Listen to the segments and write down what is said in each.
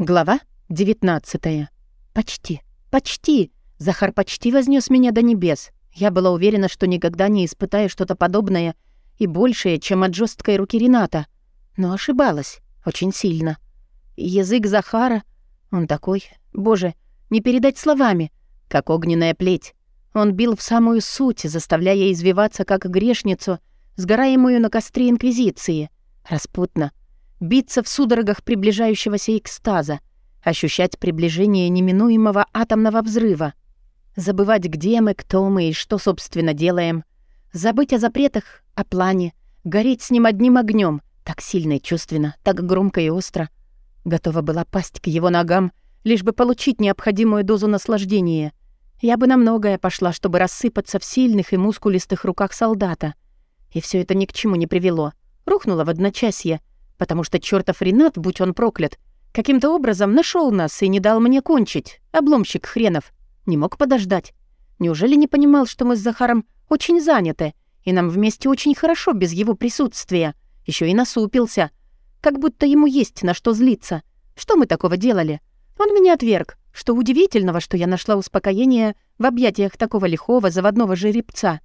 Глава 19. Почти, почти. Захар почти вознес меня до небес. Я была уверена, что никогда не испытаю что-то подобное и большее, чем от жесткой руки Рената. Но ошибалась. Очень сильно. язык Захара... Он такой... Боже, не передать словами. Как огненная плеть. Он бил в самую суть, заставляя извиваться, как грешницу, сгораемую на костре Инквизиции. Распутно биться в судорогах приближающегося экстаза, ощущать приближение неминуемого атомного взрыва, забывать, где мы, кто мы и что, собственно, делаем, забыть о запретах, о плане, гореть с ним одним огнем, так сильно и чувственно, так громко и остро. Готова была пасть к его ногам, лишь бы получить необходимую дозу наслаждения. Я бы на многое пошла, чтобы рассыпаться в сильных и мускулистых руках солдата. И все это ни к чему не привело. Рухнуло в одночасье — потому что чертов Ренат, будь он проклят, каким-то образом нашел нас и не дал мне кончить. Обломщик хренов. Не мог подождать. Неужели не понимал, что мы с Захаром очень заняты, и нам вместе очень хорошо без его присутствия? Еще и насупился. Как будто ему есть на что злиться. Что мы такого делали? Он меня отверг. Что удивительного, что я нашла успокоение в объятиях такого лихого заводного жеребца.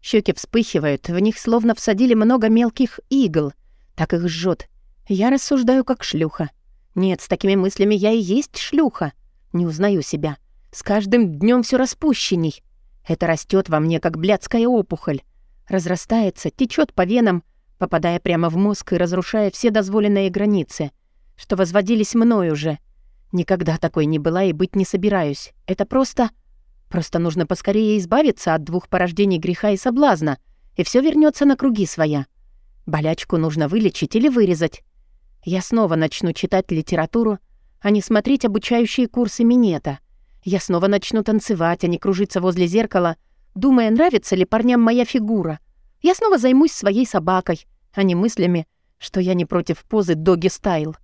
Щеки вспыхивают, в них словно всадили много мелких игл. Так их жжет. Я рассуждаю как шлюха. Нет, с такими мыслями я и есть шлюха. Не узнаю себя. С каждым днем все распущенней. Это растет во мне, как блядская опухоль. Разрастается, течет по венам, попадая прямо в мозг и разрушая все дозволенные границы, что возводились мной уже. Никогда такой не была и быть не собираюсь. Это просто... Просто нужно поскорее избавиться от двух порождений греха и соблазна, и все вернется на круги своя. Болячку нужно вылечить или вырезать. Я снова начну читать литературу, а не смотреть обучающие курсы минета. Я снова начну танцевать, а не кружиться возле зеркала, думая, нравится ли парням моя фигура. Я снова займусь своей собакой, а не мыслями, что я не против позы доги-стайл.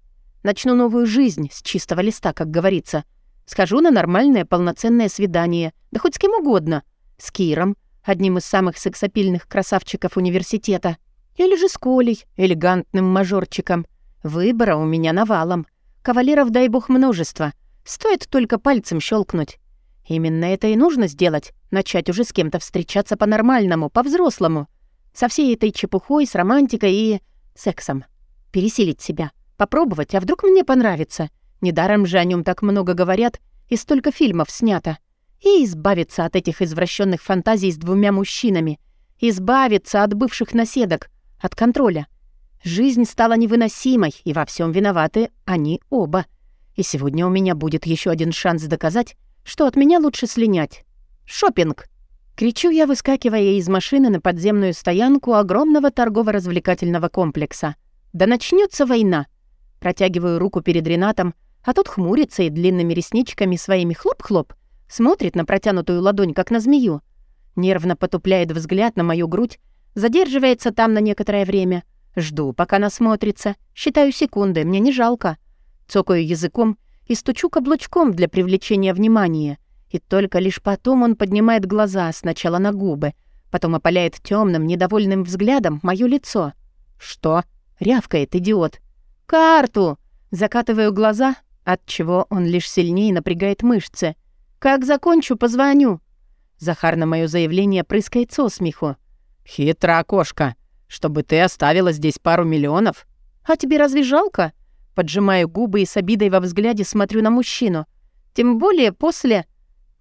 Начну новую жизнь с чистого листа, как говорится. Схожу на нормальное полноценное свидание, да хоть с кем угодно. С Киром, одним из самых сексапильных красавчиков университета. Или же с Колей, элегантным мажорчиком — Выбора у меня навалом. Кавалеров, дай бог, множество. Стоит только пальцем щелкнуть. Именно это и нужно сделать. Начать уже с кем-то встречаться по-нормальному, по-взрослому. Со всей этой чепухой, с романтикой и... сексом. Пересилить себя. Попробовать, а вдруг мне понравится. Недаром же о нем так много говорят и столько фильмов снято. И избавиться от этих извращенных фантазий с двумя мужчинами. Избавиться от бывших наседок, от контроля — Жизнь стала невыносимой, и во всем виноваты они оба. И сегодня у меня будет еще один шанс доказать, что от меня лучше слинять. Шопинг! Кричу я, выскакивая из машины на подземную стоянку огромного торгово-развлекательного комплекса. Да начнется война! Протягиваю руку перед Ренатом, а тот хмурится и длинными ресничками своими хлоп-хлоп смотрит на протянутую ладонь, как на змею. Нервно потупляет взгляд на мою грудь, задерживается там на некоторое время — Жду, пока насмотрится. Считаю секунды, мне не жалко. Цокаю языком и стучу каблучком для привлечения внимания. И только лишь потом он поднимает глаза сначала на губы, потом опаляет темным, недовольным взглядом моё лицо. «Что?» — рявкает идиот. «Карту!» — закатываю глаза, от чего он лишь сильнее напрягает мышцы. «Как закончу, позвоню». Захар на моё заявление прыскает со смеху. «Хитра кошка!» Чтобы ты оставила здесь пару миллионов? А тебе разве жалко? Поджимаю губы и с обидой во взгляде смотрю на мужчину. Тем более после...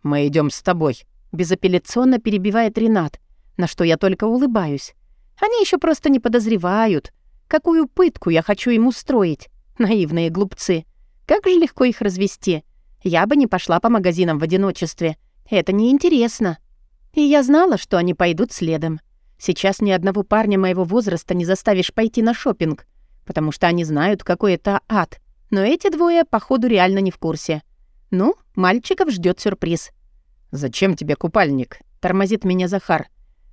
Мы идем с тобой. Безапелляционно перебивает Ренат, на что я только улыбаюсь. Они еще просто не подозревают, какую пытку я хочу им устроить. Наивные глупцы. Как же легко их развести. Я бы не пошла по магазинам в одиночестве. Это неинтересно. И я знала, что они пойдут следом. Сейчас ни одного парня моего возраста не заставишь пойти на шопинг, потому что они знают, какой это ад. Но эти двое, походу, реально не в курсе. Ну, мальчиков ждет сюрприз. «Зачем тебе купальник?» — тормозит меня Захар.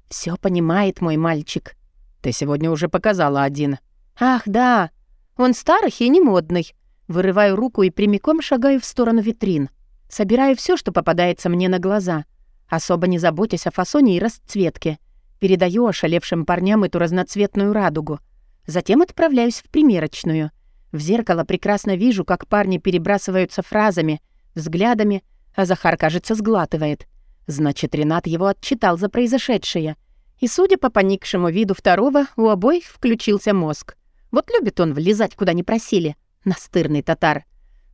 Все понимает мой мальчик. Ты сегодня уже показала один. Ах, да. Он старый и не модный. Вырываю руку и прямиком шагаю в сторону витрин. Собираю все, что попадается мне на глаза, особо не заботясь о фасоне и расцветке. Передаю ошалевшим парням эту разноцветную радугу. Затем отправляюсь в примерочную. В зеркало прекрасно вижу, как парни перебрасываются фразами, взглядами, а Захар, кажется, сглатывает. Значит, Ренат его отчитал за произошедшее. И, судя по поникшему виду второго, у обоих включился мозг. Вот любит он влезать, куда не просили. Настырный татар.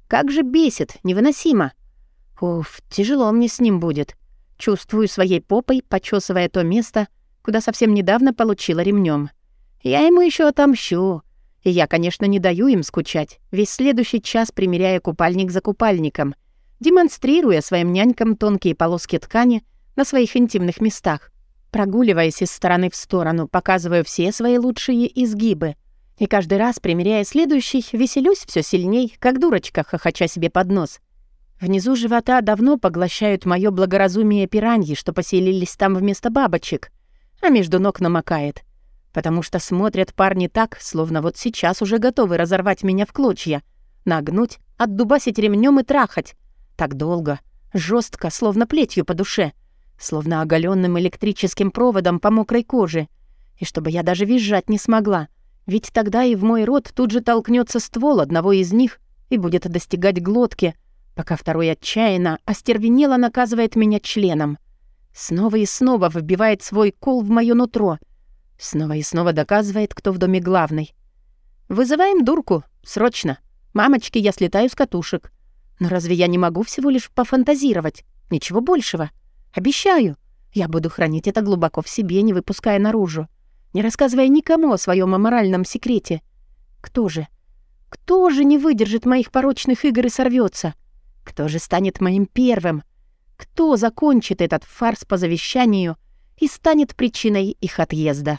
Как же бесит, невыносимо. Уф, тяжело мне с ним будет. Чувствую своей попой, почесывая то место, куда совсем недавно получила ремнем. Я ему еще отомщу. И я, конечно, не даю им скучать, весь следующий час примеряя купальник за купальником, демонстрируя своим нянькам тонкие полоски ткани на своих интимных местах. Прогуливаясь из стороны в сторону, показываю все свои лучшие изгибы. И каждый раз, примеряя следующий, веселюсь все сильней, как дурочка, хохоча себе под нос. Внизу живота давно поглощают мое благоразумие пираньи, что поселились там вместо бабочек, а между ног намокает. Потому что смотрят парни так, словно вот сейчас уже готовы разорвать меня в клочья, нагнуть, отдубасить ремнем и трахать. Так долго, жестко, словно плетью по душе — словно оголенным электрическим проводом по мокрой коже. И чтобы я даже визжать не смогла, ведь тогда и в мой рот тут же толкнется ствол одного из них и будет достигать глотки, пока второй отчаянно, остервенело наказывает меня членом. Снова и снова вбивает свой кол в моё нутро. Снова и снова доказывает, кто в доме главный. «Вызываем дурку. Срочно. Мамочки, я слетаю с катушек. Но разве я не могу всего лишь пофантазировать? Ничего большего. Обещаю, я буду хранить это глубоко в себе, не выпуская наружу, не рассказывая никому о своем аморальном секрете. Кто же? Кто же не выдержит моих порочных игр и сорвется? Кто же станет моим первым? Кто закончит этот фарс по завещанию и станет причиной их отъезда?